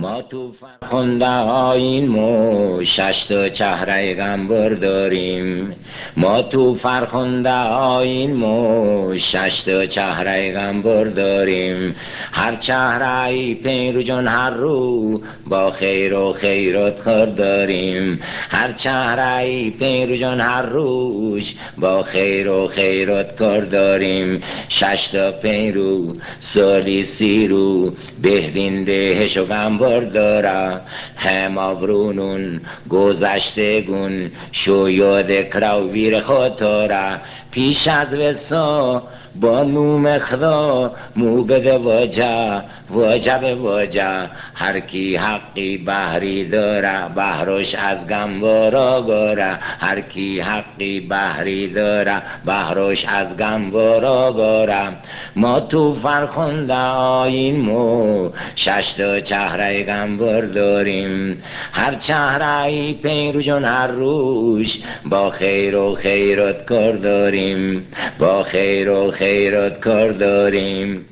ما تو فرخنده آین مو شش تا چهره غمبر داریم. ما تو فرخنده آین مو شش تا چهره داریم. هر چهره ای پین جان هر رو با خیر و خیرات خور داریم. هر چهره ای پین جان هر روش با خیر و خیرات کار داریم. شش تا پین رو سالی سی رو بهدین دهش و غمبر داره هم آبرونون گذشته گون شو یاد کراو Hilchot Torah پیش از وسا با نوم خدا مو بده واجه واجه به واجه هر کی حقی بحری داره بحرش از گموارا گاره هر کی حقی بحری داره بحرش از گموارا گاره ما تو فرخنده آین مو شش تا چهره گموار داریم. هر چهره ای پین جون هر روش با خیر و خیرات کار داریم با خیر و خیرات کار داریم.